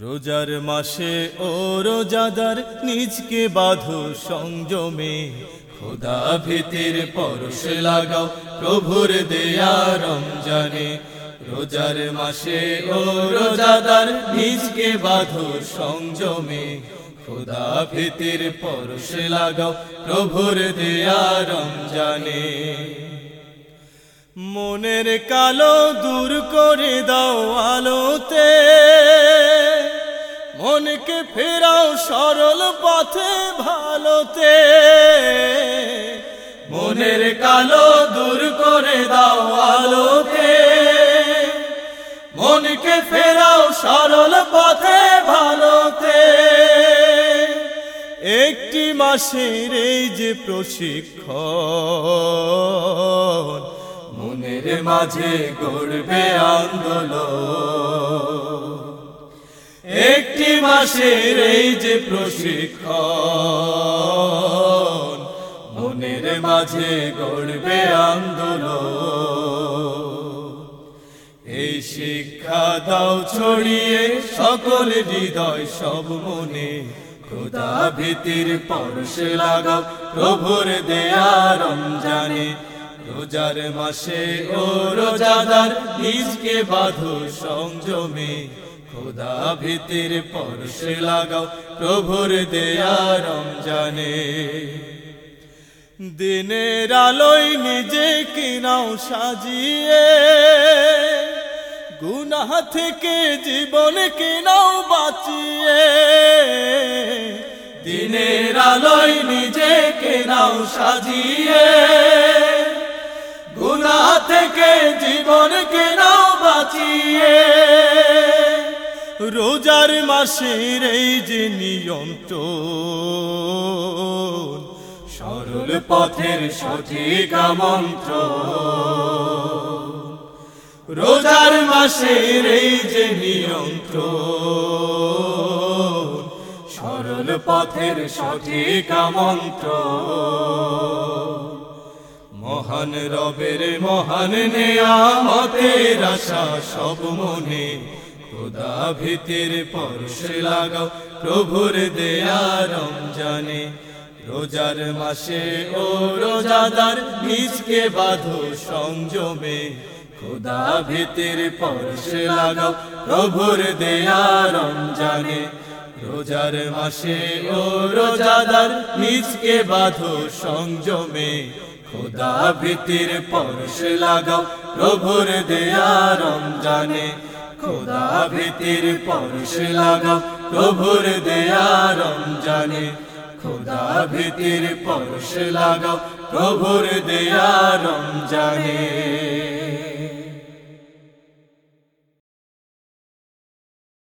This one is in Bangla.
রোজার মাসে ও রোজাদার নিজকে বাঁধো সংযমে। খোদা ভীতির পরশ লাগাও প্রভুর দেয়া রমজানে। রোজার মাসে ও রোজাদার নিজকে বাঁধো সংযমে। খোদা ভীতির পরশ লাগাও প্রভুর দেয়া রমজানে। মনের কালো দূর করে দাও আলোতে। ফেরাও সরল পথে ভালোতে। মনের কালো দূর করে দাও আলোতে। মনকে ফেরাও সরল পথে ভালোতে। একটি মাসের এই যে প্রশিক্ষণ, মনের মাঝে গড়বে আন্দোলন। একটি মাসের এই যে প্রশিক্ষণ, মনের মাঝে গড়বে আন্দোলন। এই শিক্ষা দাও ছড়িয়ে সকল হৃদয়, সব মনে খোদা ভীতির পরশে লাগাও, প্রভুর দেয়া রমজানে। রোজার মাসে ও রোজাদার, নিজকে বাঁধো সংযমে। খোদা ভীতির পরশে লাগাও, প্রভুর দেয়া রমজানে। দিনের আলোয় নিজে কিনাও সাজিয়ে, গুনাহ থেকে জীবন কিনাও বাঁচিয়ে। দিনের আলোয় নিজে কেনাও সাজিয়ে, গুনাহ থেকে মাসের এই যে নিয়ন্ত্রণ সরল পথের সঠিক মন্ত্র রোজার মাসের এই যে নিয়ন্ত্রণ সরল পথের সঠিক মন্ত্র মহান রবের মহান নেয়ামতের আশা সব মনে খোদা ভীতির পরশে লাগাও, প্রভুর দেয়া রমজানে। রোজার মাসে ও রোজাদার নিজকে বাঁধো সংযমে। খোদা ভীতির পরশে লাগাও, প্রভুর দেয়া রমজানে। রোজার মাসে ও রোজাদার নিজকে বাঁধো সংযমে। খোদা ভীতির পরশে লাগাও, প্রভুর দেয়া রমজানে। খোদা প্রীতির পরশ লাগাও প্রভুর দেয়া রমজানে। খোদা ভীতির পরশ লাগাও প্রভুর দেয়া রমজানে।